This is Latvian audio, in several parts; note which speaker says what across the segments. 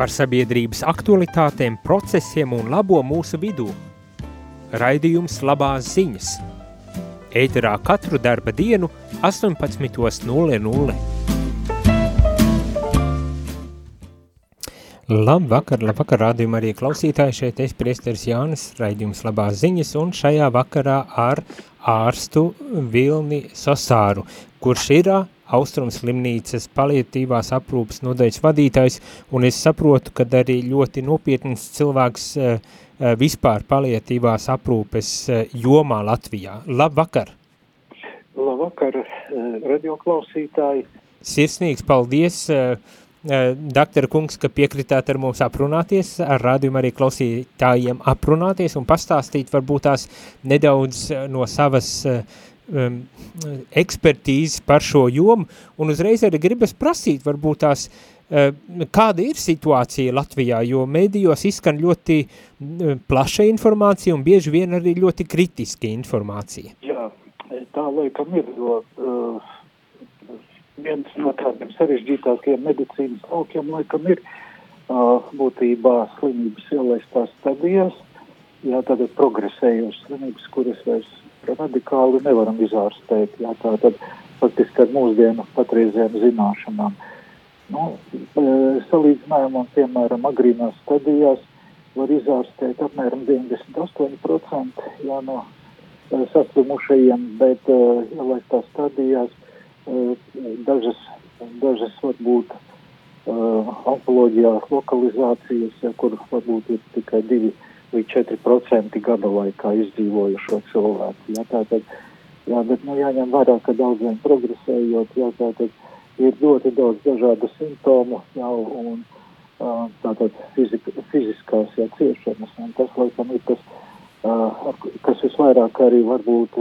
Speaker 1: par sabiedrības aktualitātēm, procesiem un labo mūsu vidū. Raidījums labās ziņas. Ēterā katru darba dienu 18.00. Labvakar, labvakar, rādījumā arī klausītāji, šeit es priesteris Jānis, raidījums labās ziņas, un šajā vakarā ar ārstu Vilni Sosāru, kurš ir Austrums slimnīcas palietīvās aprūpas nodaļas vadītājs, un es saprotu, ka arī ļoti nopietns cilvēks uh, vispār palietīvās aprūpes uh, jomā Latvijā. Labvakar!
Speaker 2: Labvakar, radio klausītāji!
Speaker 1: Sirsnīgs paldies! Daktar kungs, ka piekritāt ar mums aprunāties, ar rādījumu arī klausītājiem aprunāties un pastāstīt varbūt tās nedaudz no savas uh, um, ekspertīzes par šo jomu, un uzreiz arī gribas prasīt, varbūt tās, uh, kāda ir situācija Latvijā, jo medijos izskan ļoti uh, plaša informācija un bieži vien arī ļoti kritiska informācija.
Speaker 2: Jā, tā laikam ir, jo uh, viens no tādiem sarežģītākajiem medicīnas laukiem laikam ir uh, būtībā slimības ielaistās stadijās, jā, tātad progresējošas slimības, kuras vairs radikāli nevaram izārstēt. Jā, tā tad faktiski ar mūsdienu patreizējām zināšanām. Nu, e, salīdzinājumam, piemēram, agrīnās stadijās var izārstēt apmēram 98% jā, no e, saslimušajiem, bet ielaistās ja stadijās e, dažas, dažas varbūt onkoloģijā lokalizācijas, ja, kur varbūt ir tikai divi līdz 4% gada laikā izdzīvojušo cilvēku. Jā, tātad, jā, bet nu, jāņem vērā, ka daudziem progresējot, jā, tātad ir ļoti daudz dažādu simptomu jau un tātad fizika, fiziskās jā, ciešanas, un tas, laikam, ir tas, kas visvairāk arī varbūt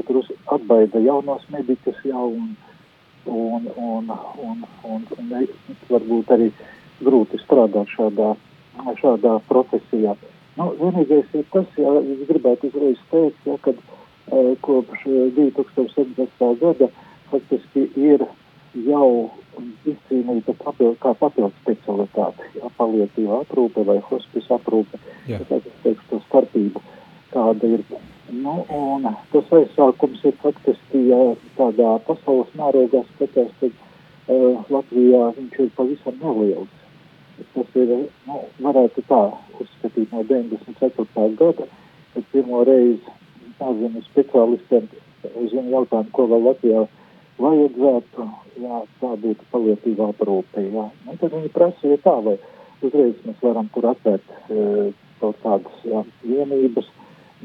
Speaker 2: atbaida jaunos medikus jau un, un, un, un, un, un varbūt arī grūti strādāt šādā, šādā profesijā. Uh, Nu, vienīgais ir tas, ja es gribētu uzreiz teikt, ja, kad uh, kopš 2017. gada faktiski ir jau izcīnīta papild, kā papildu specialitāte, ja, palietīva aprūpe vai hospis aprūpe. Yeah. Tas, es teikšu, to starpību, kāda ir. Nu, un tas aizsākums ir faktiski, ja tādā pasaules mērogā skatās, tad uh, Latvijā viņš ir pavisam neliels tas ir, nu, varētu tā uzskatīt no 94. gada, kad pirmo reizi nezinu speciālistiem uz viņu jautājumu, ko vēl Latvijā vajadzētu, jā, tā būtu palietīvā aprūpe, jā. Nu, tad viņi prasīja tā, vai uzreiz mēs varam tur atvērt e, kaut kādas, jā, vienības,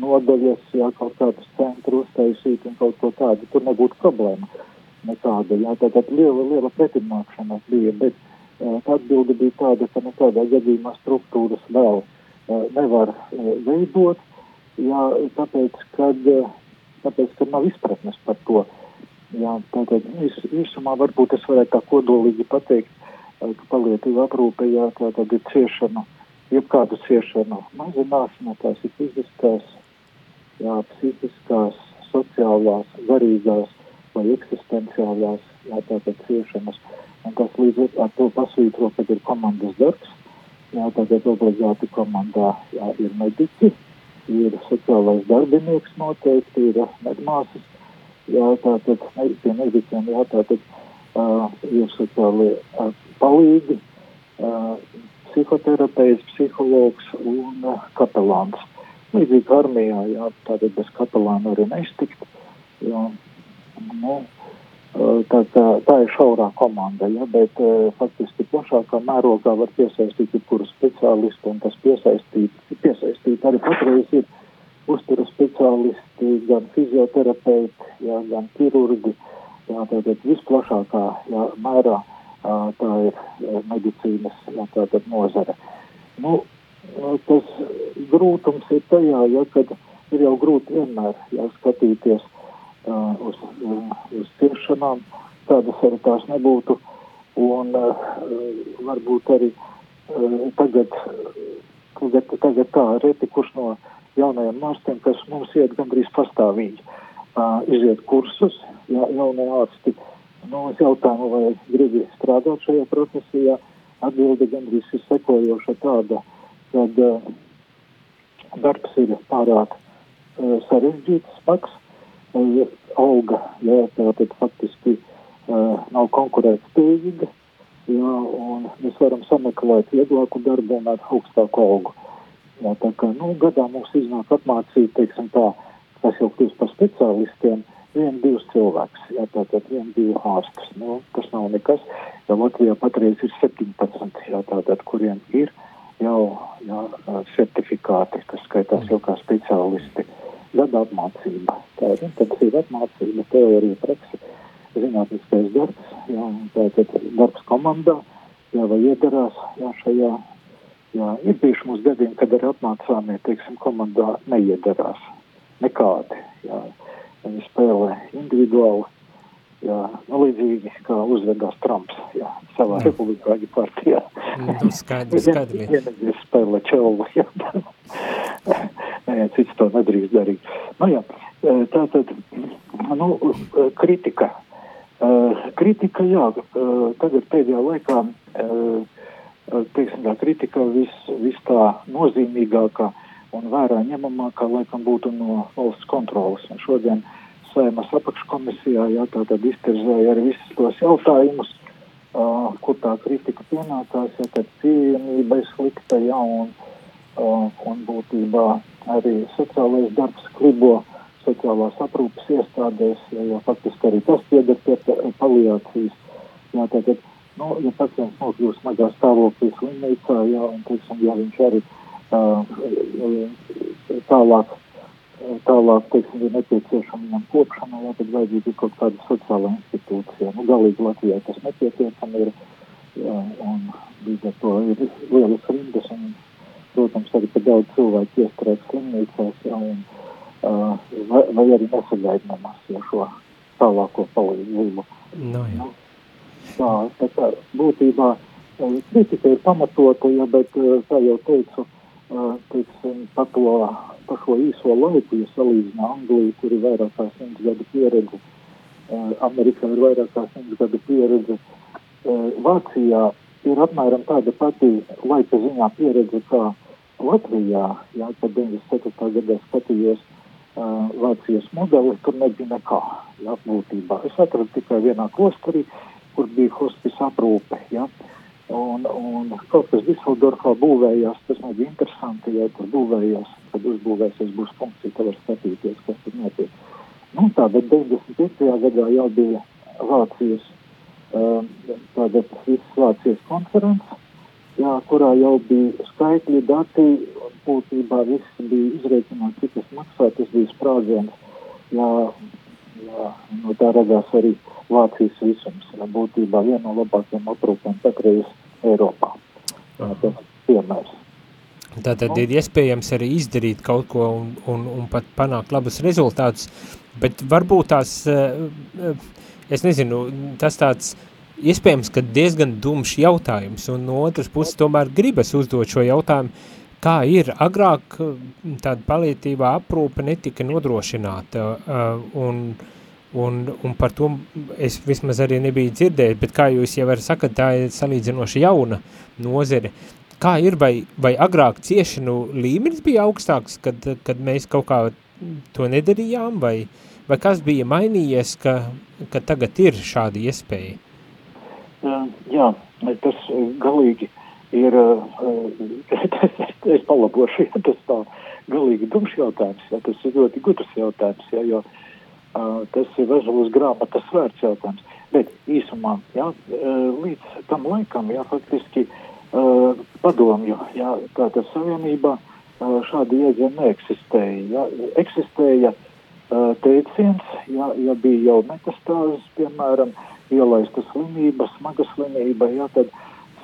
Speaker 2: nodaļas, jā, kaut kādus centru uztaisīt un kaut ko tādu, tur nebūtu problēma nekāda, jā, tātad liela, liela pretimnākšanās bija, bet Atbilde bija tāda, ka nekādā gadījumā struktūras vēl nevar veidot, jā, tāpēc, kad, tāpēc, ka nav izpratnes par to. Jā, tātad īsumā varbūt es varētu tā kodolīgi pateikt, ka palietīva aprūpe, jā, tātad ir ciešana, jebkādu ciešanu mazināšana, tās ir fiziskās, jā, psihiskās, sociālās, garīgās vai eksistenciālās, jā, tātad ciešanas. Uh, Un tas līdz ar to pasvītro, ka ir komandas darbs. Jā, tagad obligāti komandā jā, ir mediķi, ir sociālais darbinieks noteikti, ir medmāsas, jā, tātad pie mediķiem, jā, tātad uh, ir sociālie uh, palīgi, uh, psihoterapeits, psihologs un uh, kapelāns. Līdzīgi armijā, jā, tātad bez kapelāna arī nestikt. Jā, nu, Tā, tā, tā ir šaurā komanda, ja, bet uh, faktiski plašākā mērogā var piesaistīt jebkuru speciālistu, un tas piesaistīt, piesaistīt arī patreiz ir uzturu speciālisti, gan fizioterapeiti, ja, gan ķirurgi, ja, tātad visplašākā ja, mērā tā ir medicīnas ja, tātad nozare. Nu, tas grūtums ir tajā, ja, kad ir jau grūti vienmēr ja, skatīties uz, uh, uz ciešanām, tādas arī tās nebūtu. Un uh, varbūt arī uh, tagad, tagad, tagad tā reti, kurš no jaunajiem ārstiem, kas mums iet gandrīz pastāvīgi, iziet kursus, ja, jaunie ārsti. Nu, es jautāju, vai gribi strādāt šajā profesijā, atbilde gandrīz ir sekojoša tāda, kad darbs ir pārāk sarežģīts, smags, auga, jā, tātad faktiski uh, nav konkurētspējīga, jā, un mēs varam sameklēt vieglāku darbu un ar augstāku algu. Jā, tā kā, nu, gadā mums iznāk apmācīt, teiksim tā, kas jau kļūst par speciālistiem, vien divus cilvēkus, jā, tātad vien divu ārstus, nu, tas nav nekas, jo Latvijā patreiz ir 17, jā, tātad, kuriem ir jau, jā, certifikāti, kas skaitās jau kā speciālisti, gada apmācība, tā ir intensīva apmācība, teorija, praksa, zinātniskais darbs, jā, tātad darbs komandā, jā, vai iedarās, jā, šajā, jā, ir bijuši mums gadījumi, kad arī apmācāmie, teiksim, komandā neiedarās, nekādi, jā, Viņi spēlē individuāli. Jā, nu, līdzīgi kā uzvedās Trumps jā, savā jā. republikāņu partijā.
Speaker 1: Nu, skaidri, skaidri.
Speaker 2: Vienīgais spēlē čelvu, jā. Nē, cits to nedrīkst darīt. Nu, jā, tā tad, nu, kritika. Kritika, jā, tagad pēdējā laikā, teiksim, tā kritika vis, vis tā nozīmīgākā un vērā ņemamākā laikam būtu no valsts kontrolas. Un šodien Saimas apakškomisijā jā, tātad izterzēja arī visus tos jautājumus, uh, kur tā kritika pienācās, ja tad pieejamība ir slikta, jā, un, uh, un būtībā arī sociālais darbs klibo sociālās aprūpas iestādēs, jo faktiski arī tas pieder pie paliācijas. Jā, tātad, nu, ja pacients nokļūst smagā stāvoklī slimnīcā, jā, un, teiksim, ja viņš arī uh, tālāk, tālāk teiksim, ir nepieciešama viņam kopšana, jā, tad vajadzīga kaut kāda sociāla institūcija. Nu, galīgi Latvijā tas nepieciešama ir, jā, un līdz ar to ir lielas rindas, un, protams, arī, ka daudz cilvēku iestrēg slimnīcās, un, uh, vai, vai arī nesagaid nemaz, ja šo tālāko palīdzību.
Speaker 1: No, jā. Nu,
Speaker 2: tā, tā kā būtībā kritika ir pamatota, ja, bet, kā jau teicu, teiksim, pa, to, pa šo īso laiku, ja salīdzina Angliju, kur ir vairāk kā simts gadu pieredze, Amerikā ir vairāk kā simts gadu pieredze, Vācijā ir apmēram tāda pati laika ziņā pieredze kā Latvijā, jā, kad 94. gadā skatījos uh, Vācijas modeli, tur nebija nekā, jā, būtībā. Es atradu tikai vienā klosterī, kur bija hospis aprūpe, jā. Un, un kaut kas Diseldorfā būvējās, tas man bija interesanti, ja tur būvējās, kad uzbūvēsies būs funkcija, tad var skatīties, kas tur notiek. Nu, tā, bet 95. gadā jau bija Vācijas, um, tāda visas Vācijas konferences, jā, kurā jau bija skaitļi, dati, un būtībā viss bija izreikināts, cik tas maksā, tas bija sprādziens, jā, jā, no tā radās arī Vācijas visums, jā, būtībā viena no labākajiem aprūpēm patreiz Eiropā. Tas piemērs.
Speaker 1: Tātad ir iespējams arī izdarīt kaut ko un, un, un pat panākt labus rezultātus, bet varbūt tās, eh, es nezinu, tas tāds iespējams, ka diezgan dumšs jautājums, un no otras puses tomēr gribas uzdot šo jautājumu, kā ir agrāk tāda palietībā aprūpe netika nodrošināta, eh, un uh, un, un par to es vismaz arī nebiju dzirdējis, bet kā jūs jau arī sakat, tā ir salīdzinoši jauna nozere. Kā ir, vai, vai agrāk ciešanu līmenis bija augstāks, kad, kad mēs kaut kā to nedarījām, vai, vai kas bija mainījies, ka, ka tagad ir šāda iespēja?
Speaker 2: Jā, tas galīgi ir, es palabošu, ja tas tā galīgi dumšs jautājums, ja tas ir ļoti gudrs jautājums, ja, jo uh, Uh, tas ir vezulas grāmatas vērts jautājums. Bet īsumā, jā, līdz tam laikam, jā, faktiski uh, padomju, jā, tātad savienībā uh, šādi iedzieni neeksistēja. Jā, eksistēja uh, teiciens, jā, ja bija jau metastāzes, piemēram, ielaista slimība, smaga slimība, jā, tad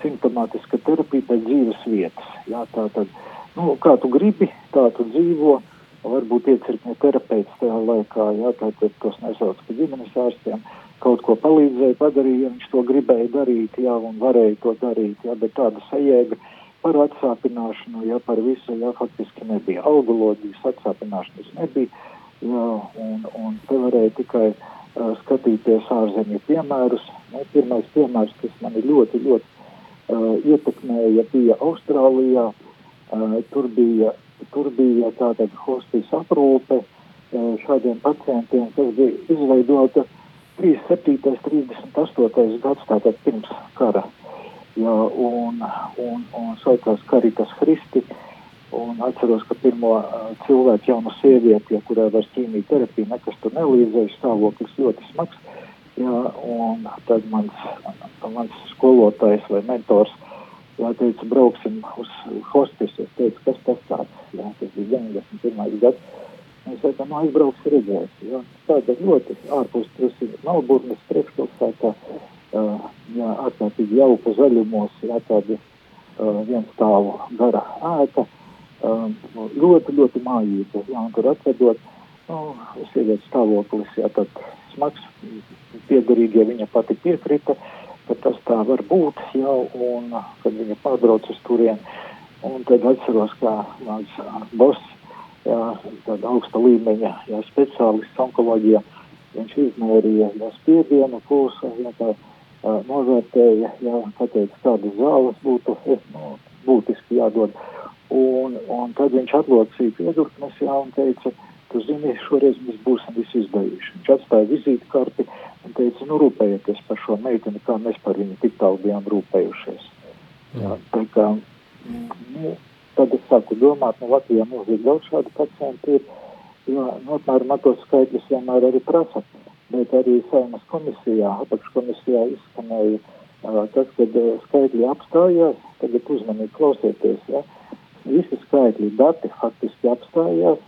Speaker 2: simptomātiska terapija pēc dzīves vietas. Jā, tātad, nu, kā tu gribi, tā tu dzīvo, varbūt iecirkņa terapeits tajā laikā, jā, tātad tos nesauc par ģimenes ārstiem, kaut ko palīdzēja, padarīja, ja viņš to gribēja darīt, jā, un varēja to darīt, jā, bet tāda sajēga par atsāpināšanu, jā, par visu, jā, faktiski nebija. Algoloģijas atsāpināšanas nebija, jā, un, un te varēja tikai skatīties ārzemju piemērus. Nu, pirmais piemērs, kas man ļoti, ļoti uh, ietekmēja, bija Austrālijā, uh, tur bija, tur bija tātad hospīs aprūpe uh, šādiem pacientiem, kas bija izveidota 37. 38. gads, tātad pirms kara. Jā, un, un, un saucās Karitas Christi, un atceros, ka pirmo cilvēku jaunu sievieti, ja kurai vairs ķīmija nekas tur nelīdzēja, stāvoklis ļoti smags, jā, un tad mans, mans skolotājs vai mentors, jā, teica, brauksim uz hospisu, es teicu, kas tas tāds, jā, tas bija 91. gads, mēs teicām, nu, aizbrauks redzēs, jā, tāda ļoti ārpus trusiņa, Melburnas priekšpilsētā, jā, ārkārtīgi jauka zaļumos, jā, tādi viens stāvu gara ēka, um, ļoti, ļoti mājīga, jā, un tur atvedot, nu, sievietes stāvoklis, jā, tad smags, piederīgie viņa pati piekrita, ka tas tā var būt, jā, un kad viņa pārbrauc uz turien, un tad atceros, kā mans boss, jā, tāda augsta līmeņa, jā, speciālists onkoloģija, viņš izmērīja, jā, spiedienu, pulsu, jā, tā, uh, novērtēja, jā, pateica, kādas zāles būtu nu, būtiski jādod. Un, un tad viņš atlocīja piedurknes, jā, un teica, tu zini, šoreiz mēs būsim visi izdarījuši. Viņš atstāja vizītkarti un teica, nu rūpējieties par šo meiteni, kā mēs par viņu tik tālu bijām rūpējušies. Jā, tā kā, nu, tad es sāku domāt, nu Latvijā mums ir daudz šādu pacientu, ir, jo, nu, apmēram tos skaitļus vienmēr arī prasa, bet arī saimas komisijā, apakškomisijā izskanēja tas, kad skaitļi apstājās, tagad uzmanīgi klausieties, ja, visi skaitļi, dati faktiski apstājās,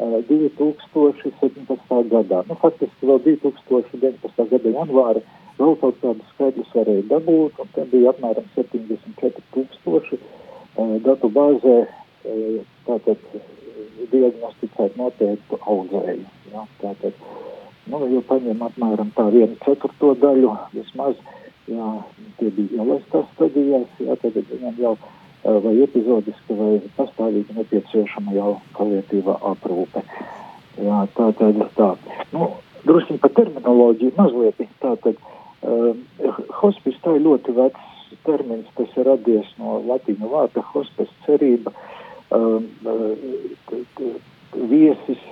Speaker 2: 2017. gadā. Nu, faktiski vēl 2019. gada janvāri vēl kaut kādus skaidrus varēja dabūt, un te bija apmēram 74 tūkstoši datu bāzē tātad diagnosticēt noteiktu audzēju. Ja, tātad, nu, jau paņem apmēram tā vienu ceturto daļu, vismaz, jā, tie bija ielaistās stadijās, jā, tad viņam jau vai epizodiski, vai pastāvīgi nepieciešama jau palietīva aprūpe. Jā, tā tad tā. Nu, drusku par terminoloģiju mazliet. Tātad, uh, hospice tā ir ļoti vecs termins, tas ir radies no latīņu vārda hospice cerība, uh, viesis,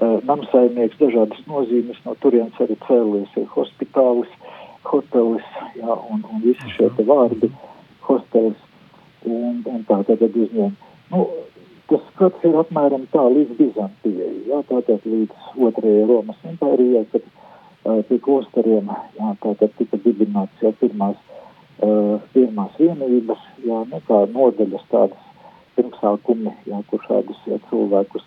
Speaker 2: uh, namsaimnieks, dažādas nozīmes, no turienes arī cēlies ir hospitālis, hotelis, jā, un, un visi šie vārdi, hostelis, un, un tā tagad uzņem. Nu, tas skats ir apmēram tā līdz Bizantijai, jā, tātad līdz otrajai Romas impērijai, kad uh, pie klosteriem, jā, tātad tika dibināts jau pirmās, uh, pirmās vienības, jā, nekā nu, nodaļas tādas pirmsākumi, jā, kur šādus jā, cilvēkus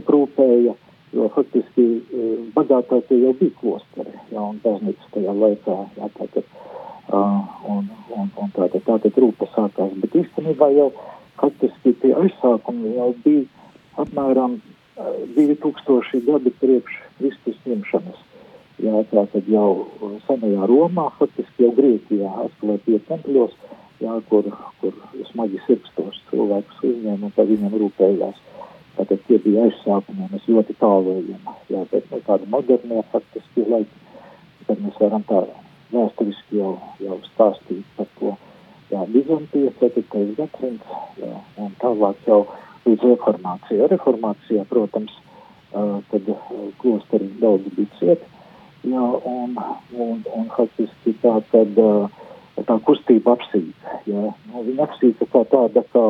Speaker 2: aprūpēja, jo faktiski uh, bagātākie jau bija klosteri, jā, un baznīcas tajā laikā, jā, tātad Uh, un, un, un tāda, tāda rūpa sākās. Bet īstenībā jau faktiski tie aizsākumi jau bija apmēram uh, 2000 gadi priekš Kristus ņemšanas. Jā, tā tad jau senajā Romā, faktiski jau Grieķijā atklātie tempļos, jā, kur, kur smagi sirdstos cilvēkus uzņēma un par viņam rūpējās. Tātad tie bija aizsākumi, mēs ļoti tālējam. Jā, bet nu, tādi modernie faktiski laiki, kad mēs varam tā vēsturiski jau, jau stāstīt par to. Jā, Bizantija 4. gadsimts, jā, un tālāk jau līdz reformācijai. Reformācijā, protams, uh, tad klosteri daudz bija cieti, jā, un, un, un faktiski tā tad uh, tā kustība apsīta, jā, nu, viņa apsīta kā tāda, kā,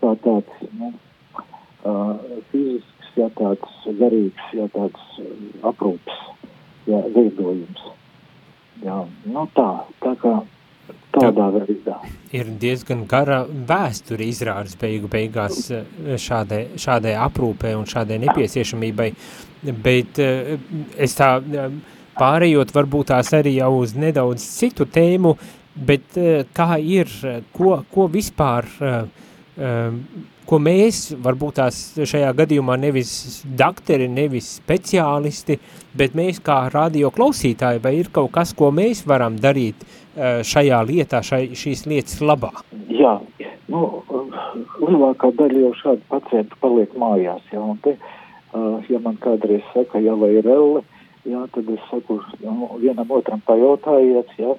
Speaker 2: kā tāds, nu, uh, fizisks, jā, tāds garīgs, jā, tāds aprūps, jā, veidojums. Jā, nu tā, tā kā tādā veidā.
Speaker 1: Ir diezgan gara vēsture izrādes beigu beigās eh, šādai, šādai aprūpē un šādai nepieciešamībai, bet eh, es tā eh, pārējot varbūt tās arī jau uz nedaudz citu tēmu, bet kā ir, ko, ko vispār ko mēs, varbūt tās šajā gadījumā nevis dakteri, nevis speciālisti, bet mēs kā radio klausītāji, vai ir kaut kas, ko mēs varam darīt eh, šajā lietā, šai, šīs lietas labā?
Speaker 2: Jā, nu, lielākā daļa jau šādu pacientu paliek mājās, jā, un te, ja man kādreiz saka, ja vai ir elle, jā, tad es saku, nu, vienam otram pajautājiet, jā,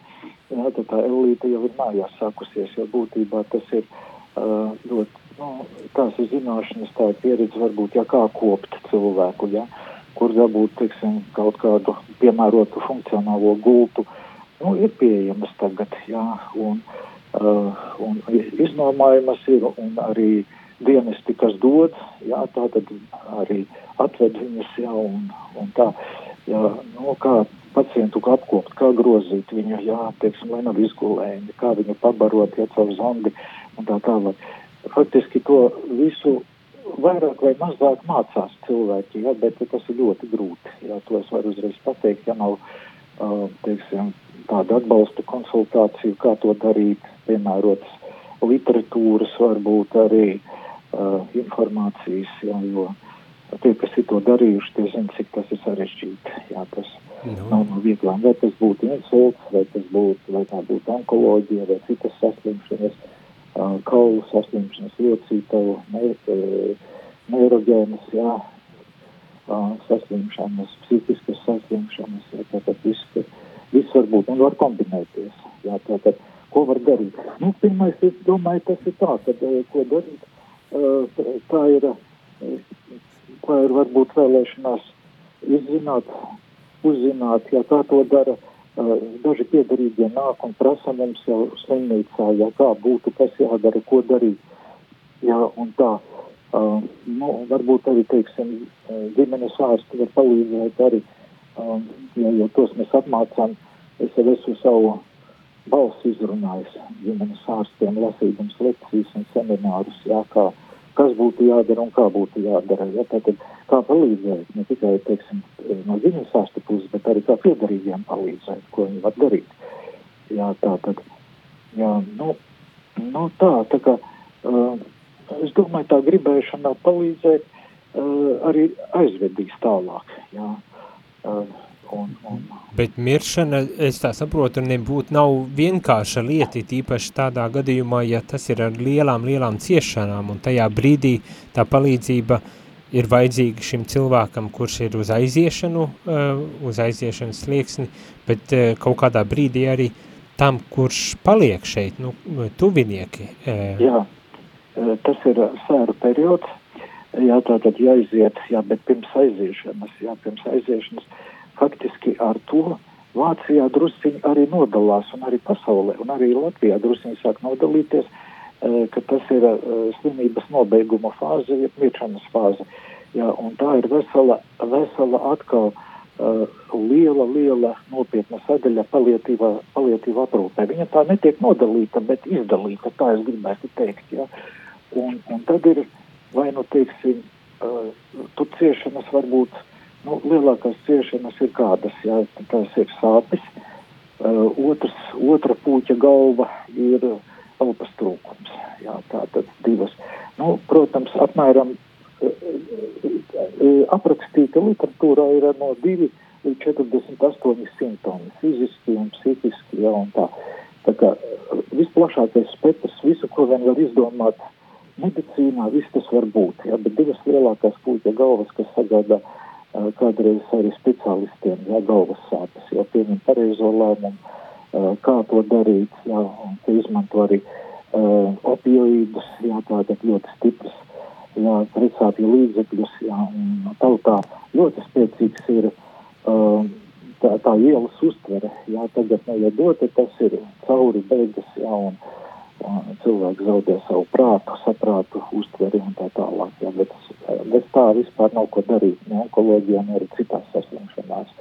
Speaker 2: jā, tad tā elīte jau ir mājās sākusies, jo būtībā tas ir uh, ļoti, nu, tās ir zināšanas, tā ir pieredze varbūt, jā, kā kopt cilvēku, jā, kur dabūt, teiksim, kaut kādu piemērotu funkcionālo gultu, nu, ir pieejamas tagad, jā, un, uh, un iznomājamas ir, un arī dienesti, kas dod, jā, tā tad arī atved viņas, jā, un, un tā, jā, nu, kā pacientu apkopt, kā grozīt viņu, jā, teiksim, lai nav izgulējumi, kā viņu pabarot, ja caur zondi un tā tālāk. Faktiski to visu vairāk vai mazāk mācās cilvēki, jā, bet tas ir ļoti grūti, jā, to es varu uzreiz pateikt, ja nav, uh, teiksim, tāda atbalsta konsultācija, kā to darīt, piemērotas literatūras, varbūt arī uh, informācijas, jā, jo Tie, kas ir to darījuši, tie zina, cik tas ir sarežģīti. Jā, tas no. Nu. nav no vieglām. Vai tas būtu insults, vai tas būtu, vai tā būtu onkoloģija, vai citas saslimšanas, uh, kaulu saslimšanas, locītavu, ne, neirogēnas, jā, saslimšanas, psihiskas saslimšanas, jā, tātad viss, viss var būt un var kombinēties. Jā, tātad, ko var darīt? Nu, pirmais, es domāju, tas ir tā, tad, ko darīt, tā ir vai ir varbūt vēlēšanās izzināt, uzzināt, ja kā to dara. Daži piedarīgie nāk un prasa mums jau slimnīcā, ja kā būtu, kas jādara, ko darīt. Jā, un tā. Uh, nu, varbūt arī, teiksim, ģimenes ārsti var palīdzēt arī, um, ja jau tos mēs apmācām, es jau esmu savu balsi izrunājis ģimenes ārstiem, lasīdams lekcijas un seminārus, jā, kā uh, kas būtu jādara un kā būtu jādara. Ja? Tātad, kā palīdzēt, ne tikai teiksim, no ģimenes ārsta puses, bet arī kā piedarīgiem palīdzēt, ko viņi var darīt. Jā, tā tad, jā, nu, nu tā, tā kā, uh, es domāju, tā gribēšana palīdzēt uh, arī aizvedīs tālāk. Jā. Uh, Un, un...
Speaker 1: Bet miršana, es tā saprotu, nebūtu nav vienkārša lieta, tīpaši tādā gadījumā, ja tas ir ar lielām, lielām ciešanām, un tajā brīdī tā palīdzība ir vajadzīga šim cilvēkam, kurš ir uz aiziešanu, uh, uz aiziešanas slieksni, bet uh, kaut kādā brīdī arī tam, kurš paliek šeit, nu, tuvinieki.
Speaker 2: Uh. Jā, tas ir sēru periods, jā, tātad jāiziet, jā, bet pirms aiziešanas, jā, pirms aiziešanas, faktiski ar to Vācijā drusciņi arī nodalās, un arī pasaulē, un arī Latvijā drusciņi sāk nodalīties, e, ka tas ir e, slimības nobeiguma fāze, ja miršanas fāze. Jā, un tā ir vesela, vesela atkal uh, liela, liela nopietna sadaļa palietīvā, palietīvā aprūpē. Viņa tā netiek nodalīta, bet izdalīta, tā es gribētu teikt. Jā. Un, un tad ir, vai nu teiksim, tu ciešanas varbūt Nu, lielākās ciešanas ir kādas, jā, tās ir sāpes. Uh, otrs, otra puķa galva ir elpas trūkums. Jā, tā tad divas. Nu, protams, apmēram uh, uh, aprakstīta literatūrā ir no 2 līdz 48 simptomi - fiziski un psihiski. Jā, un tā. tā kā visplašākais spektrs, visu, ko vien var izdomāt medicīnā, viss tas var būt. Jā, bet divas lielākās puķa galvas, kas sagādā uh, kādreiz arī speciālistiem, ja galvas sāpes, jo pieņem pareizo lēmumu, kā to darīt, jā, un te izmanto arī uh, opioīdus, jā, tātad ļoti stipras, jā, precāpju līdzekļus, jā, un tautā ļoti spēcīgs ir uh, tā, tā ielas uztvere, jā, tagad neiedota, tas ir cauri beigas, jā, un uh, cilvēks zaudē savu prātu, saprātu, uztveri un tā tālāk. Jā, bet bez tā vispār nav ko darīt ne onkoloģijā, ne arī citās saslimšanās.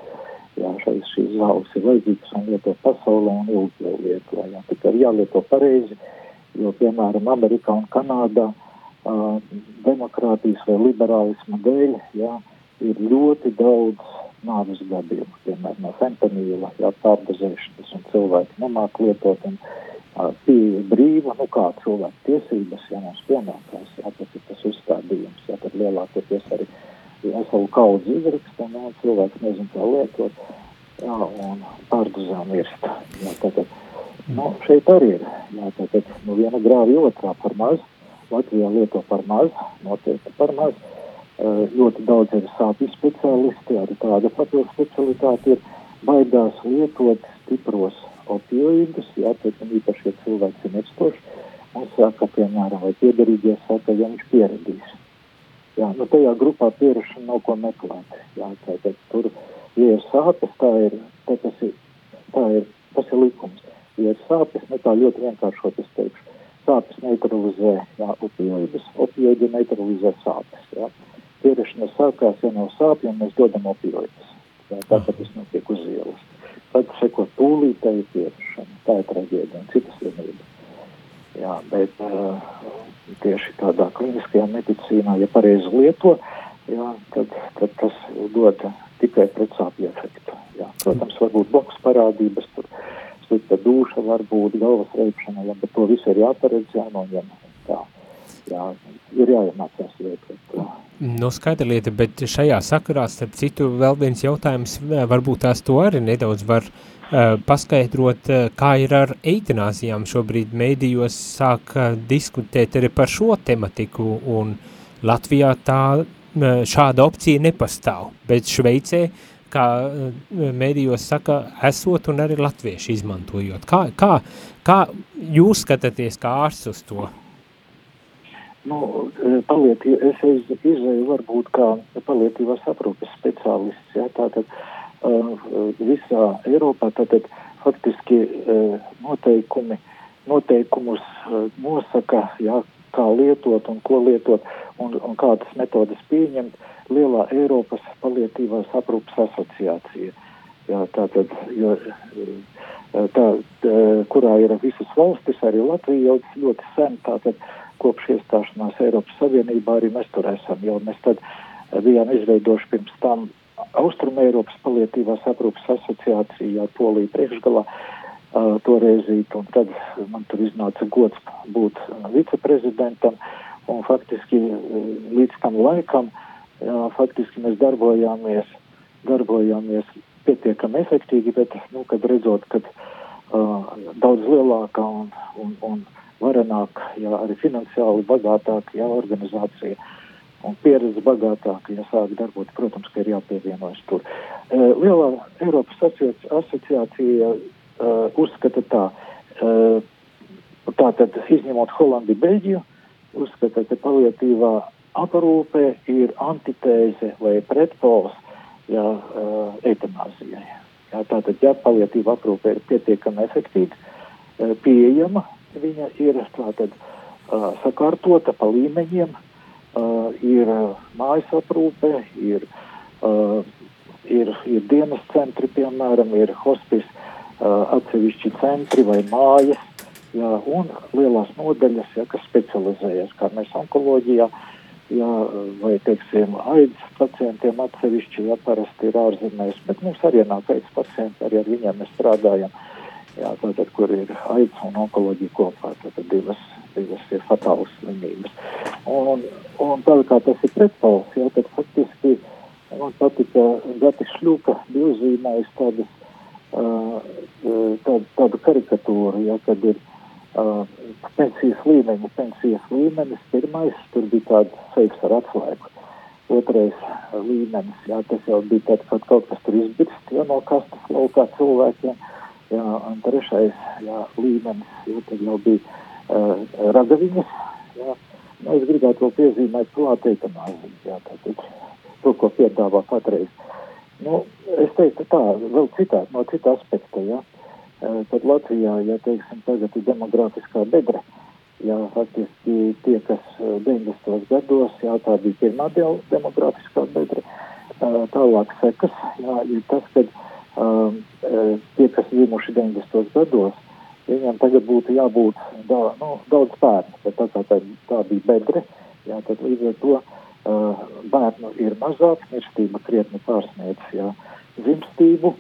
Speaker 2: Jā, šeit šīs zāles ir vajadzīgas un lieto pasaulē un ilgi lieto. Jā, tikai ir jālieto pareizi, jo, piemēram, Amerikā un Kanādā uh, demokrātijas vai liberālisma dēļ, jā, ir ļoti daudz nāves gadījumu, piemēram, no fentanīla, jā, pārdozēšanas un cilvēki nemāk lietot. Un, uh, pieeja brīva, nu kā cilvēku tiesības, ja mums pienākās, jā, tas ir tas uzstādījums, jā, tad lielākoties arī veselu kaudzi izraksta, nu, cilvēks nezin, kā lietot, jā, un pārduzā mirst. Jā, tātad, nu, šeit arī ir, jā, tātad, nu, viena grāvi otrā par maz, Latvijā lieto par maz, noteikti par maz, ļoti daudz ir sāpju speciālisti, arī tāda papildus specialitāte ir baidās lietot stipros opioīdus, jā, tam īpaši, ja cilvēks ir necstoši, un saka, piemēram, vai piederīgie saka, ja viņš pieredīs. Jā, nu tajā grupā pierašana nav ko meklēt. Jā, tātad tur, ja ir sāpes, tā ir, tā tas ir, tā ir, tas ir likums. Ja ir sāpes, ne tā ļoti vienkāršot es teikšu, sāpes neutralizē, jā, opioīdus, opioīdi neutralizē sāpes, jā. Pierašana sākās, ja nav sāpju, mēs dodam opioīdus. Jā, tātad tas notiek uz ielas tad seko tūlītēji pierašana. Tā ir traģēdija un citas slimības. Jā, bet uh, tieši tādā kliniskajā medicīnā, ja pareizi lieto, jā, tad, tad tas dod tikai pretsāpju efektu. Jā. Protams, varbūt blakus parādības, tur slikta dūša, varbūt galvas reipšana, jā, bet to visu ir jāparedz, jānoņem. Tā, jā, ir jāiemācās lietot.
Speaker 1: Nu, skaidra lieta, bet šajā sakarā, starp citu, vēl viens jautājums, varbūt tās to arī nedaudz var uh, paskaidrot, uh, kā ir ar eitanāzijām. Šobrīd mēdījos sāk uh, diskutēt arī par šo tematiku, un Latvijā tā uh, šāda opcija nepastāv, bet Šveicē, kā uh, mēdījos saka, esot un arī latvieši izmantojot. Kā, kā, kā jūs skatāties kā ārsts uz to?
Speaker 2: Nu, e, palieti, es izēju varbūt kā palietīvās aprūpes speciālists, ja, tātad uh, visā Eiropā, tātad faktiski uh, noteikumi, noteikumus uh, nosaka, ja, kā lietot un ko lietot un, un kādas metodas pieņemt lielā Eiropas palietīvās aprūpes asociācija. Jā, tātad, jo, tā, tā, kurā ir visas valstis, arī Latvija jau ļoti sen, tātad kopš iestāšanās Eiropas Savienībā arī mēs tur esam, jo mēs tad bijām izveidojuši pirms tam Austrum Eiropas palietīvās aprūpas asociāciju ar Poliju priekšgalā uh, toreizīt, un tad man tur iznāca gods būt viceprezidentam, un faktiski līdz tam laikam, jā, faktiski mēs darbojāmies, darbojāmies pietiekami efektīgi, bet, nu, kad redzot, kad uh, daudz lielākā un, un, un varenāk, ja arī finansiāli bagātāk, ja organizācija un pieredze bagātāka, ja sāk darbot, protams, ka ir jāpievienojas tur. E, lielā Eiropas asociācija e, uzskata tā, e, tātad izņemot Holandi, Beļģiju, uzskata, ka palietīvā aprūpe ir antitēze vai pretpols ja, eitanāzijai. Ja, tātad, ja palietīva aprūpe ir pietiekami efektīva, pieejama, viņa ir tātad uh, sakārtota pa līmeņiem, uh, ir mājas aprūpe, ir, uh, ir, ir dienas centri, piemēram, ir hospis, uh, atsevišķi centri vai mājas, jā, un lielās nodaļas, ja, kas specializējas, kā mēs onkoloģijā, jā, vai, teiksim, aids pacientiem atsevišķi, ja parasti ir ārzemēs, bet mums arī nāk aids pacienti, arī ar viņiem mēs strādājam. Uh, jā, tātad, kur ir aids un onkoloģija kopā, tātad divas, divas ir fatālas slimības. Un, un tā kā tas ir pretpols, jā, tad faktiski man patika Gatis Šļuka bija uzzīmējis tādas, uh, tādu, tādu karikatūru, jā, kad ir uh, pensijas līmeņi, pensijas līmenis, pirmais, tur bija tāds seiks ar atslēgu. Otrais līmenis, jā, tas jau bija tāds, kaut, kaut kas tur izbirst, jā, no kastas laukā cilvēkiem. Ja, jā, un trešais jā, līmenis, tad jau bija uh, ragaviņas, jā. Nu, es gribētu vēl piezīmēt klāt eitanāziju, jā, tātad to, ko piedāvā patreiz. Nu, es teiktu tā, vēl citā, no cita aspekta, jā. Uh, tad Latvijā, ja teiksim, tagad ir demografiskā bedre, jā, faktiski tie, kas 90. gados, jā, tā bija pirmā demografiskā bedre, uh, tālāk sekas, jā, ir tas, kad um, e, tie, kas dzimuši 90. gados, viņiem tagad būtu jābūt da, nu, daudz bērnu, bet tā tā, tā bija bedre, jā, tad līdz ar to uh, bērnu ir mazāk, mirstība krietni pārsniedz, jā, dzimstību,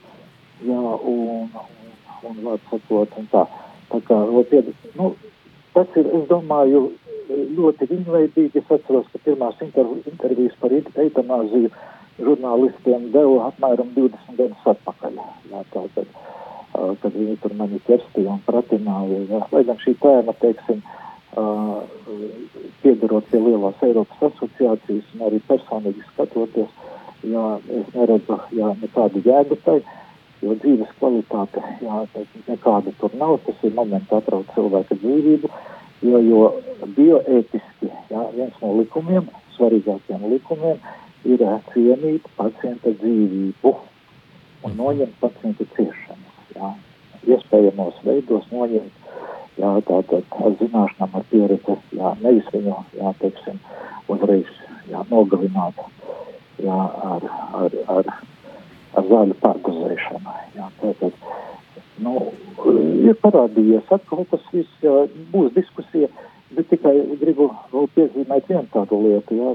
Speaker 2: jā, un, un, un vārds sakot, un tā. Tā kā, nu, tas ir, es domāju, ļoti viņveidīgi. Es atceros, ka pirmās intervijas par eitanāziju uh, žurnālistiem deva apmēram 20 gadus atpakaļ. Jā, tātad, uh, kad viņi tur mani ķerstīja un pratināja. Jā. Lai gan šī tēma, teiksim, uh, piedarot pie lielās Eiropas asociācijas un arī personīgi skatoties, jā, es neredzu jā, nekādu jēgu tai, jo dzīves kvalitāte jā, nekāda tur nav, tas ir moments atraut cilvēka dzīvību, jo, jo bioētiski jā, viens no likumiem, svarīgākiem likumiem, ir cienīt pacienta dzīvību un noņemt pacienta ciešanas. Jā. Iespējamos veidos noņemt jā, tātad ar zināšanām, ar pieredzi, jā, nevis viņu, jā, teiksim, uzreiz, jā, nogalināt, jā, ar, ar, ar, ar zāļu pārguzēšanu, jā, tātad, nu, ir parādījies atkal tas viss, jā, būs diskusija, bet tikai gribu vēl piezīmēt vienu tādu lietu, jā,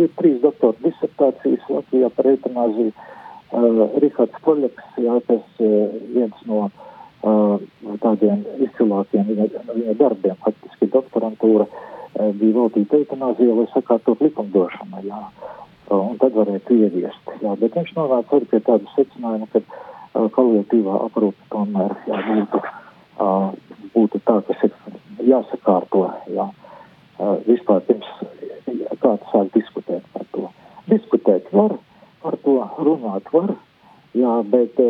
Speaker 2: ir trīs doktora disertācijas Latvijā par eitanāziju, uh, Rihards Poļaks, jā, tas uh, viens no uh, tādiem izcilākiem viņa, viņa darbiem, faktiski doktorantūra bija veltīta eitanāzija, lai sakārtot likumdošanu, jā, un tad varētu ieviest, jā, bet viņš nonāca arī pie tāda secinājuma, ka palietīvā aprūpe tomēr, jā, būtu, būtu tā, kas ir jāsakārto, jā, vispār pirms kāds sāk diskutēt par to. Diskutēt var, par to runāt var, jā, bet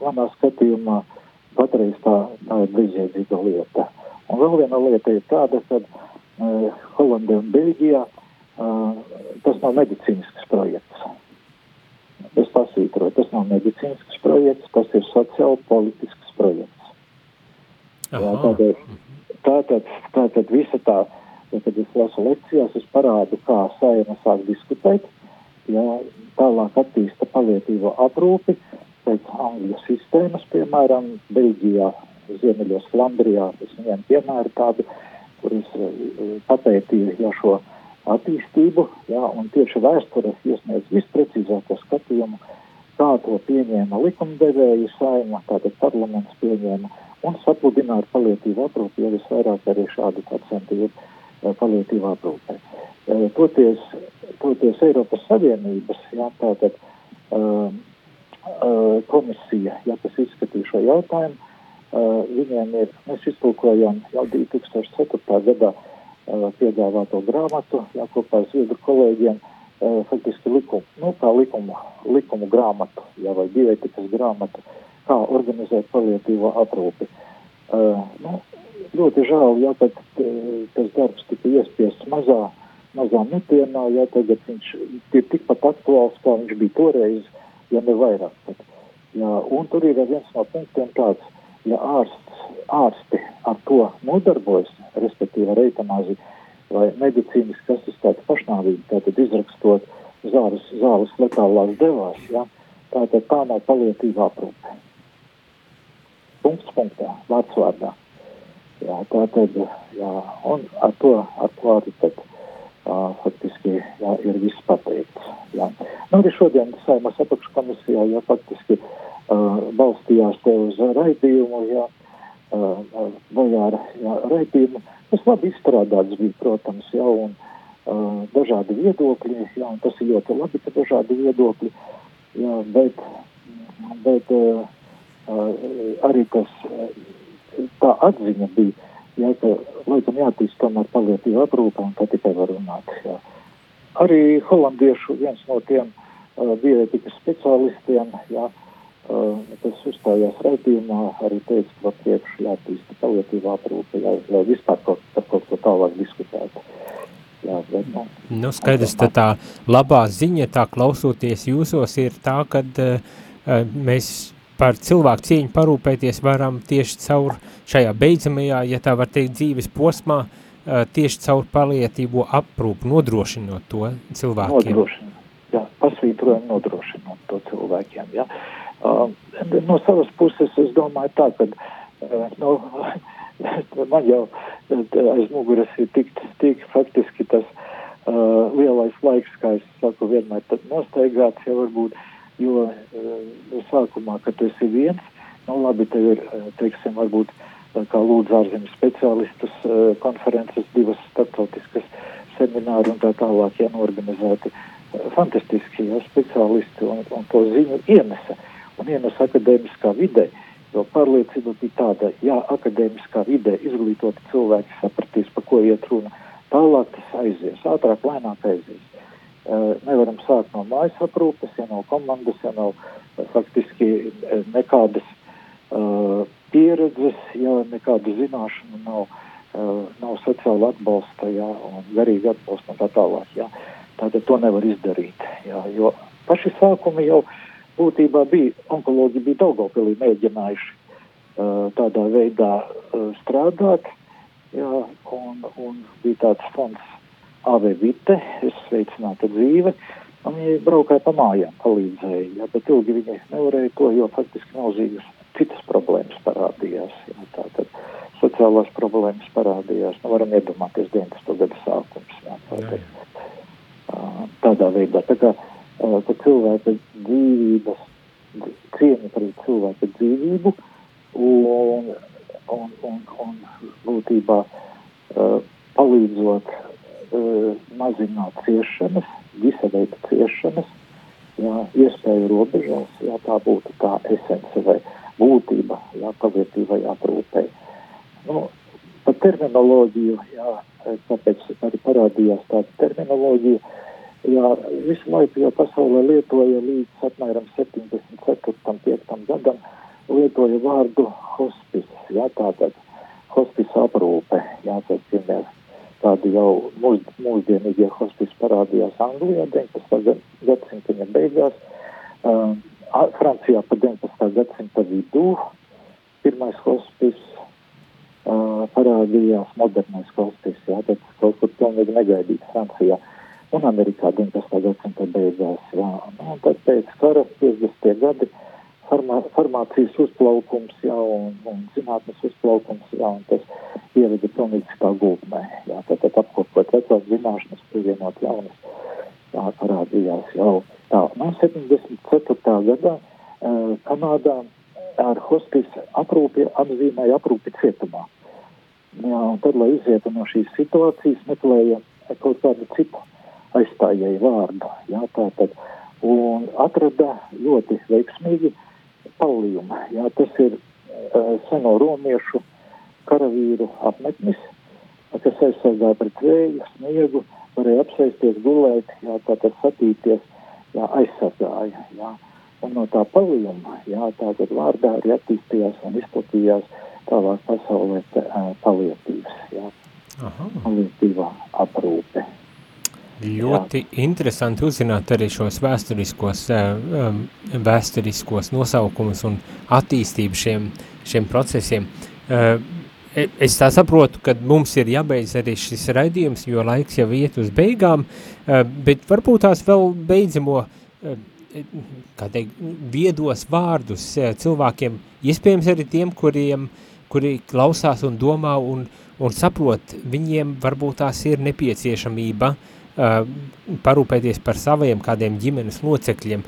Speaker 2: manā skatījumā uh, patreiz tā, tā ir bezjēdzīga lieta. Un vēl viena lieta ir tāda, ka uh, Holandē un Beļģijā uh, tas nav medicīnisks projekts. Es pasvītroju, tas nav medicīnisks projekts, tas ir sociāli-politisks projekts. Jā, tātad, tātad, tātad visa tā, ja, kad es lasu lekcijās, es parādu, kā saima sāk diskutēt, jā, tālāk attīsta palietīvo aprūpi, pēc Angļu sistēmas, piemēram, Beļģijā, Ziemeļos Flandrijā, es viņiem piemēru tādu, kur es eh, papētīju ja šo attīstību, ja, un tieši vēstures iesniedz visprecīzāko skatījumu, kā to pieņēma likumdevēju saima, tātad parlaments pieņēma, un sapludināja palietību aprūpi, ja visvairāk arī šādi pacienti ir eh, palietīvā aprūpē. Eh, toties, toties Eiropas Savienības, ja, tātad, um, komisija, ja kas izskatīja šo jautājumu, viņiem ir, mēs iztulkojam jau 2004. gadā piedāvāto grāmatu, jā, kopā ar zviedru kolēģiem, faktiski likumu, nu, kā likumu, likumu grāmatu, jā, vai bioetikas grāmatu, kā organizēt palietīvo aprūpi. Uh, nu, ļoti žēl, ja tad tas darbs tika iespiests mazā, mazā metienā, ja tagad viņš ir tikpat aktuāls, kā viņš bija toreiz, ja ne vairāk. Pat. Jā, un tur ir viens no punktiem tāds, ja ārsts, ārsti ar to nodarbojas, respektīvi ar eitanāzi vai medicīniski asistētu pašnāvību, tātad izrakstot zāles, zāles letālās devās, ja, tātad tā nav palietīva aprūpe. Punkts punktā, vārds vārdā. Jā, tātad, jā, un ar to, ar to arī tad uh, faktiski jā, ir viss pateikts. Jā. Nu, arī šodien Saimas apakškomisijā jā, faktiski uh, balstījās te uz raidījumu, jā, uh, vajāra jā, raidījumu, kas labi izstrādāts bija, protams, jā, un uh, dažādi viedokļi, jā, un tas ir ļoti labi, ka dažādi viedokļi, jā, bet, bet uh, arī tas, uh, tā atziņa bija, jā, ka laikam jātīst tomēr palietīva aprūpa, un tā tikai var runāt, jā. Arī holandiešu viens no tiem bioetikas speciālistiem, jā, kas uzstājās raidījumā, arī teica, ka priekš jātīsta palietīvā aprūpe, jā, lai vispār kaut, par kaut ko tālāk diskutētu. Jā, bet, nu,
Speaker 1: nu, skaidrs, tā, tā labā ziņa, tā klausoties jūsos, ir tā, ka uh, mēs par cilvēku cieņu parūpēties varam tieši caur šajā beidzamajā, ja tā var teikt, dzīves posmā, uh, tieši caur palietīvo aprūpu, nodrošinot to cilvēkiem.
Speaker 2: Nodrošinot, jā, pasvītrojam nodrošinot to cilvēkiem, jā. Uh, no savas puses es domāju tā, ka, uh, no, man jau aiz muguras ir tik, tik faktiski tas uh, lielais laiks, kā es saku, vienmēr tad nostaigāts, ja varbūt, jo uh, sākumā, kad tu esi viens, nu labi, tev ir, teiksim, varbūt uh, kā lūdzu ārzemju speciālistus, eh, konferences, divas starptautiskas semināri un tā tālāk jānorganizēti. Eh, fantastiski, ja speciālisti un, un to ziņu ienesa un ienesa akadēmiskā vidē, Jo pārliecība bija tāda, ja akadēmiskā vidē izglītoti cilvēki sapratīs, pa ko iet runa, tālāk tas aizies, ātrāk, lēnāk aizies. Uh, nevaram sākt no mājas aprūpes, ja nav komandas, ja nav uh, faktiski uh, nekādas uh, pieredzes, ja nekādu zināšanu nav, uh, nav sociāla atbalsta, ja, un garīga atbalsta un tā tālāk. Ja. Tātad to nevar izdarīt, ja, jo paši sākumi jau būtībā bija onkoloģi bija Daugavpilī mēģinājuši uh, tādā veidā strādāt, jā, un, un bija tāds fonds AV Vite, es sveicināta dzīve, un viņi braukāja pa mājām, palīdzēja, jā, bet ilgi viņi nevarēja to, jo faktiski milzīgas citas problēmas parādījās, jā, tātad sociālās problēmas parādījās, nu varam iedomāties 19. gada sākums, jā, tātad, uh, tādā veidā, tā kā, ka cilvēka dzīvības, cieņa pret cilvēka dzīvību un, un, un, un būtībā palīdzot mazināt ciešanas, visa veida ciešanas, jā, iespēju robežās, jā, tā būtu tā esence vai būtība, jā, pavietībai aprūpei. Nu, par terminoloģiju, jā, tāpēc arī parādījās tāda terminoloģija, Jā, visu laiku jau pasaulē lietoja līdz apmēram 74. 5. gadam lietoja vārdu hospice, jā, tātad hospice aprūpe, jā, tad pirmie tādi jau mūs, mūsdienīgie hospice parādījās Anglijā 19. gadsimta beigās, uh, Francijā pa 19. gadsimta vidū pirmais hospice uh, parādījās modernais hospice, jā, tad kaut kur pilnīgi negaidīt Francijā. Uh, un Amerikā 19. gadsimta beigās. Jā. Nu, un tad pēc kara 50. gadi farmā, farmācijas uzplaukums jā, un, un zinātnes uzplaukums, jā, un tas ieveda pilnīgi citā gultnē. Jā, tad, tad apkopot vecās zināšanas, pievienot jaunas, jā, parādījās jau tā. No 74. gadā uh, Kanādā ar hospice aprūpi apzīmēja aprūpi cietumā. Jā, un tad, lai izietu no šīs situācijas, meklēja kaut kādu citu aizstājēju vārdu. Jā, tātad, un atrada ļoti veiksmīgi palījumu. Jā, tas ir uh, seno romiešu karavīru apmetnis, kas aizsargāja pret vēju, sniegu, varēja apsēsties, gulēt, jā, tātad satīties, jā, aizsargāja. Jā. Un no tā palījuma, jā, tātad vārdā arī attīstījās un izplatījās tālāk pasaulē palietības, jā, palietīvā aprūpe.
Speaker 1: Ļoti Jā. interesanti uzzināt arī šos vēsturiskos, um, vēsturiskos nosaukumus un attīstību šiem, šiem procesiem. Uh, es tā saprotu, ka mums ir jābeidz arī šis raidījums, jo laiks jau iet uz beigām, uh, bet varbūt tās vēl beidzamo, kā teikt, viedos vārdus cilvēkiem, iespējams arī tiem, kuriem, kuri klausās un domā un, un saprot, viņiem varbūt tās ir nepieciešamība uh, parūpēties par saviem kādiem ģimenes locekļiem,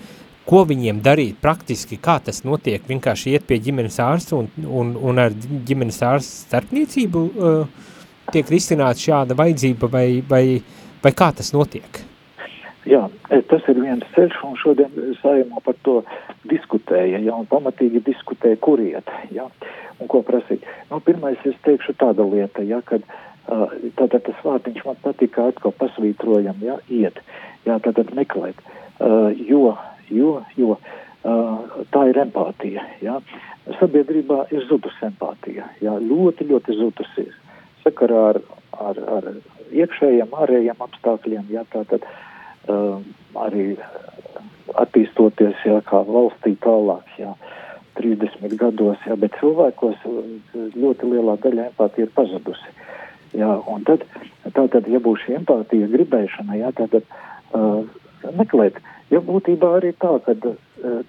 Speaker 1: ko viņiem darīt praktiski, kā tas notiek, vienkārši iet pie ģimenes ārsta un, un, un ar ģimenes ārsta starpniecību uh, tiek risināta šāda vajadzība vai, vai, vai kā tas notiek?
Speaker 2: Jā, e, tas ir viens ceļš, un šodien saimā par to diskutēja, ja, un pamatīgi diskutēja, kur iet, ja, un ko prasīt. Nu, pirmais, es teikšu tāda lieta, ja, kad uh, Tātad tas vārdiņš man patika atkal pasvītrojam, ja, iet, jā, tātad meklēt, jo, jo, jo tā ir empātija, jā. Sabiedrībā ir zudusi empātija, jā, ļoti, ļoti zudusi sakarā ar, ar, ar iekšējiem, ārējiem apstākļiem, jā, tātad arī attīstoties, jā, kā valstī tālāk, jā. 30 gados, jā, bet cilvēkos ļoti lielā daļa empātija ir pazudusi. Uh, Jā, un tad, tātad, ja būs šī empātija, gribēšana, jā, tad uh, meklēt. Ja būtībā arī tā, kad uh,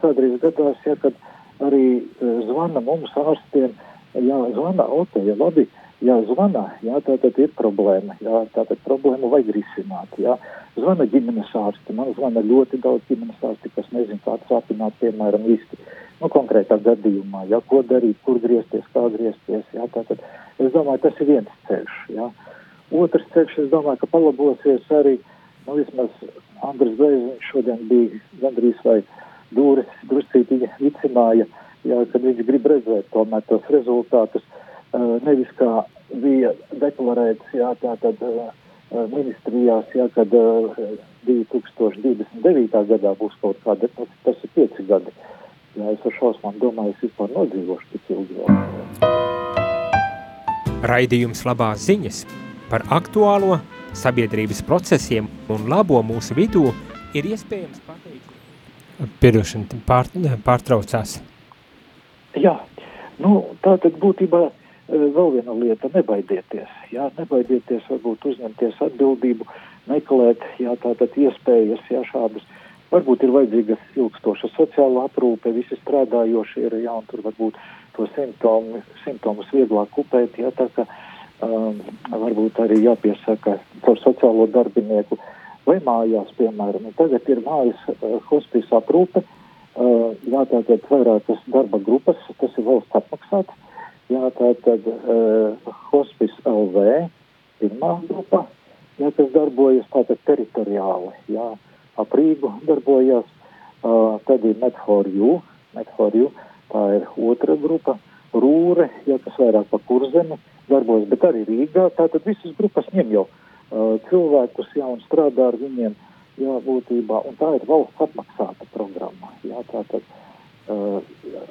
Speaker 2: kādreiz gadās, ja, kad arī uh, zvana mums ārstiem, jā, zvana auto, ja labi, jā, zvana, jā, tātad ir problēma, jā, tātad problēmu vajag risināt, jā. Zvana ģimenes ārsti, man zvana ļoti daudz ģimenes ārsti, kas nezin, kā atsāpināt, piemēram, īsti, nu, konkrētā gadījumā, jā, ko darīt, kur griezties, kā griezties, jā, tātad. Es domāju, tas ir viens ceļš. Ja. Otrs ceļš, es domāju, ka palabosies arī, nu, vismaz Andris Bēziņš šodien bija gandrīz vai dūris druscītīgi vicināja, jā, kad viņš grib redzēt tomēr tos rezultātus, nevis kā bija deklarēts, jā, tātad ministrijās, jā, kad 2029. gadā būs kaut kāda, nu, tas ir pieci gadi. Jā, es ar šausmām domāju, es vispār nodzīvošu tik ilgi vēl.
Speaker 1: Raidījums labās ziņas par aktuālo sabiedrības procesiem un labo mūsu vidū ir iespējams pateikt. Piedošana pār, pārtraucās.
Speaker 2: Jā, nu tā tad būtībā vēl viena lieta, nebaidieties, jā, nebaidieties varbūt uzņemties atbildību, meklēt, jā, tātad iespējas, jā, šādas, varbūt ir vajadzīga ilgstoša sociāla aprūpe, visi strādājoši ir, jā, un tur varbūt to simptomu, simptomus vieglāk kupēt, jā, tā ka um, varbūt arī jāpiesaka par sociālo darbinieku vai mājās, piemēram. Tagad ir mājas uh, hospijas aprūpe, uh, jā, tātad vairākas darba grupas, tas ir valsts apmaksāts, jā, tātad uh, hospis LV, pirmā grupa, jā, kas darbojas tātad teritoriāli, jā, ap Rīgu darbojas, uh, tad ir Medforju, Medforju, tā ir otra grupa, Rūre, jā, kas vairāk pa kurzemi darbojas, bet arī Rīgā, tātad visas grupas ņem jau uh, cilvēkus, jā, un strādā ar viņiem, jā, būtībā, un tā ir valsts apmaksāta programma, jā, tātad uh,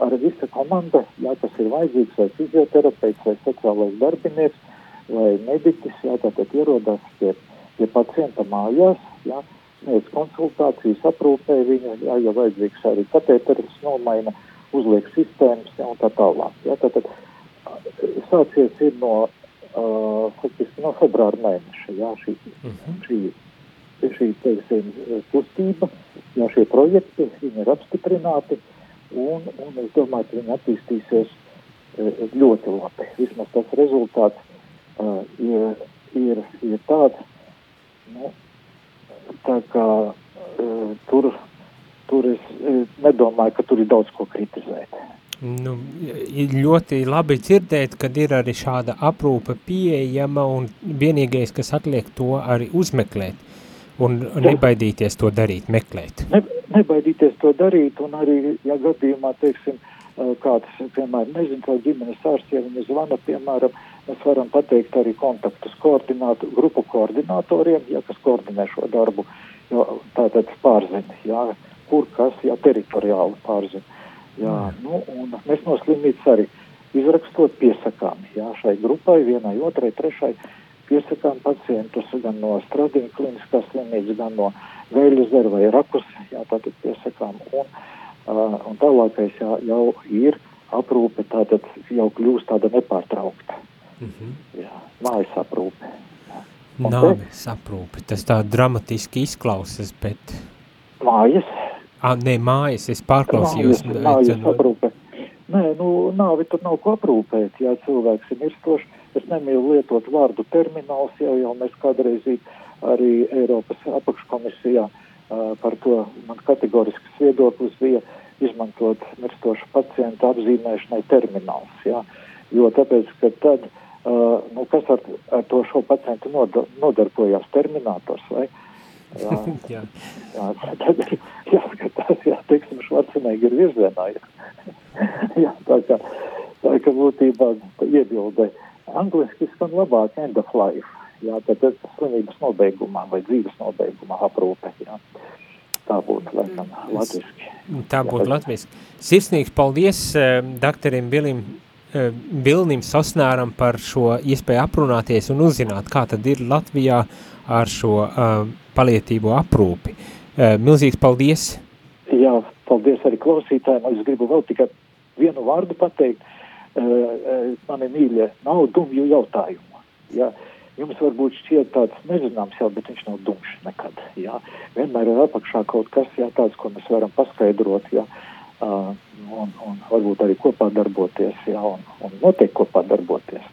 Speaker 2: ar visa komanda, jā, kas ir vajadzīgs, vai fizioterapeits, vai sociālais darbinieks, vai mediķis, jā, tātad ierodās pie, pie pacienta mājās, jā, sniedz konsultācijas, aprūpē viņu, jā, ja vajadzīgs arī katēteris nomaina, uzliek sistēmas, jā, un tā tālāk. Jā, tātad sācies ir no, uh, faktiski no februāra mēneša, jā, šī, uh -huh. šī, šī, teiksim, kustība, jā, šie projekti, viņi ir apstiprināti, un, un es domāju, ka viņi attīstīsies ļoti labi. Vismaz tas rezultāts uh, ir, ir, ir tāds, nu, tā kā uh, tur, tur es nedomāju, ka tur ir daudz ko kritizēt.
Speaker 1: Nu, ļoti labi dzirdēt, kad ir arī šāda aprūpe pieejama un vienīgais, kas atliek to arī uzmeklēt un nebaidīties to darīt, meklēt.
Speaker 2: Ne, nebaidīties to darīt un arī, ja gadījumā, teiksim, kāds, piemēram, nezinu, kā ģimenes ārsts, ja viņi zvana, piemēram, mēs varam pateikt arī kontaktus koordinātu, grupu koordinatoriem, ja kas koordinē šo darbu, jo tātad pārzini, jā, kur kas, jā, teritoriāli pārzini. Jā, nu, un mēs no slimnīcas arī izrakstot piesakām, jā, šai grupai, vienai, otrai, trešai, piesakām pacientus gan no Stradiņa kliniskās slimnīcas, gan no Vēļas zera vai Rakus, jā, tātad piesakām, un, uh, un tālākais jā, jau ir aprūpe, tātad jau kļūst tāda nepārtraukta. Mm -hmm. Jā, mājas aprūpe.
Speaker 1: Nāves aprūpe, tas tā dramatiski izklausas, bet...
Speaker 2: Mājas?
Speaker 1: Ah, nē, mājas, es pārklausījos.
Speaker 2: Mājas, mājas aprūpe. Nē, nu, nāvi tur nav ko aprūpēt, ja cilvēks ir mirstošs. Es nemīlu lietot vārdu termināls, jau, jau mēs kādreiz arī Eiropas apakškomisijā uh, par to man kategorisks viedoklis bija izmantot mirstošu pacientu apzīmēšanai termināls. Ja? Jo tāpēc, ka tad, uh, nu, kas ar, ar to šo pacientu nodarbojās terminators, vai? Jā, jā. jā tad ir jāskatās, jā, teiksim, Švarcenegger virzienā. Jā. jā, tā kā, tā kā būtībā iebilde angliski skan labāk end of life. Jā, tad tas slimības nobeigumā vai dzīves nobeigumā aprūpe. Jā. Tā būtu laikam latviski.
Speaker 1: Tā būtu latviski. Sirsnīgs paldies uh, doktorim Bilim uh, Vilnim Sosnāram par šo iespēju aprunāties un uzzināt, kā tad ir Latvijā ar šo uh, palietību aprūpi. Uh, milzīgs paldies!
Speaker 2: Jā, paldies arī klausītājiem. Es gribu vēl tikai vienu vārdu pateikt. Uh, mani mīļie, nav dumju jautājumu. Jā. Jums varbūt šķiet tāds nezināms jau, bet viņš nav dumšs nekad. Jā. Vienmēr ir apakšā kaut kas jā, tāds, ko mēs varam paskaidrot. Jā. Uh, un, un varbūt arī kopā darboties, jā, un, un noteikti kopā darboties.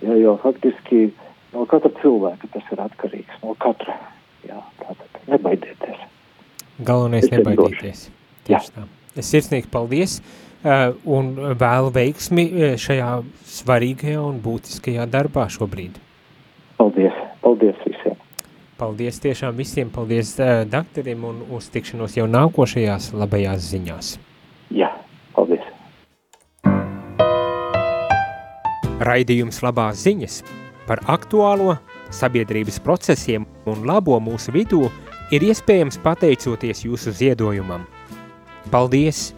Speaker 2: Jā, jo faktiski no katra cilvēka tas ir atkarīgs, no katra. Jā, tātad nebaidieties.
Speaker 1: Galvenais es nebaidīties. Tieši tā. Es sirsnīgi paldies uh, un vēlu veiksmi šajā svarīgajā un būtiskajā darbā šobrīd.
Speaker 2: Paldies, paldies visiem.
Speaker 1: Paldies tiešām visiem, paldies uh, daktarim un uz tikšanos jau nākošajās labajās ziņās.
Speaker 2: Jā, paldies!
Speaker 1: Raidījums labās ziņas par aktuālo sabiedrības procesiem un labo mūsu vidū ir iespējams pateicoties jūsu ziedojumam. Paldies!